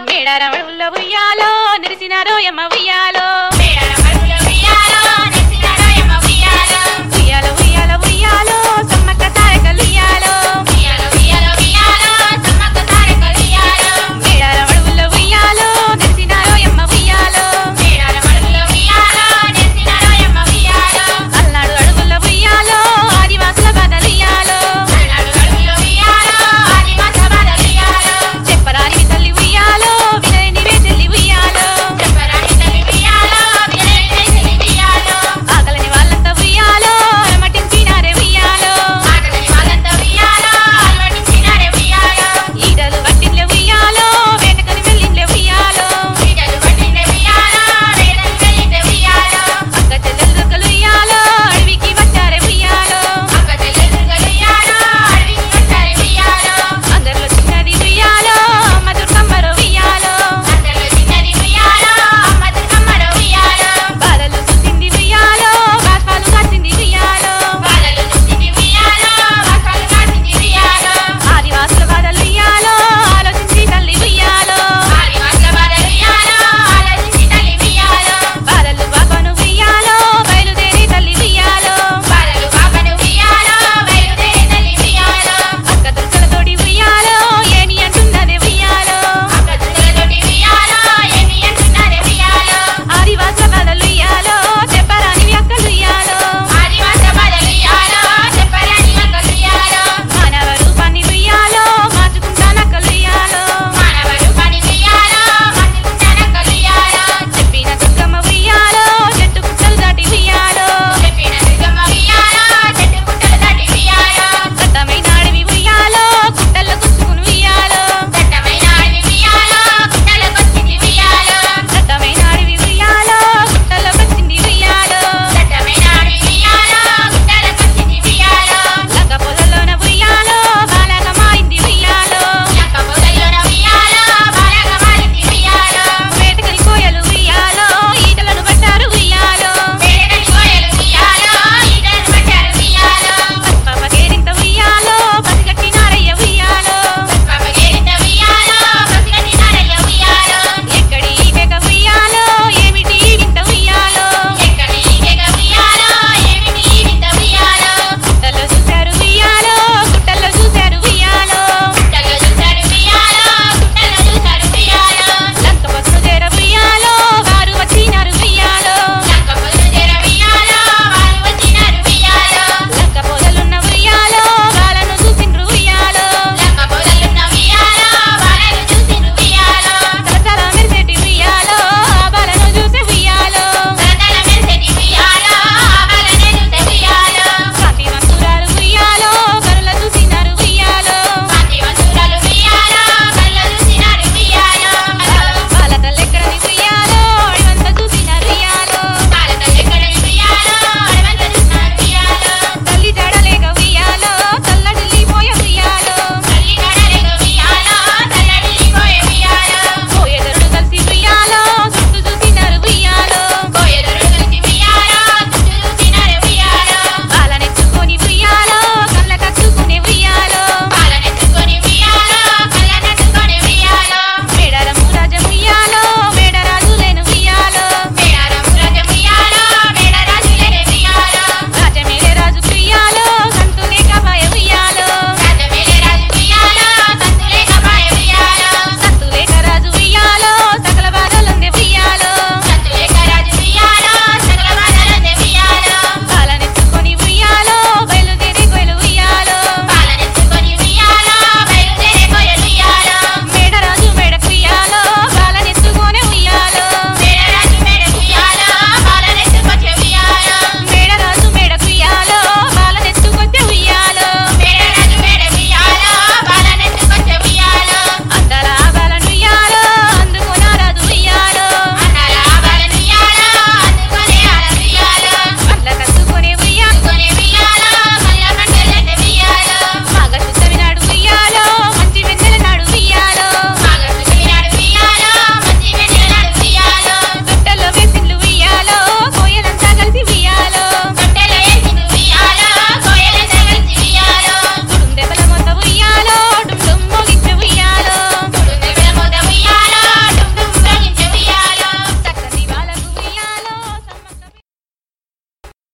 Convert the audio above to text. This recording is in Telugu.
మేడారముల ఉయ్యాలో నిలిచినారో ఎమ్మ ఉయ్యాలో.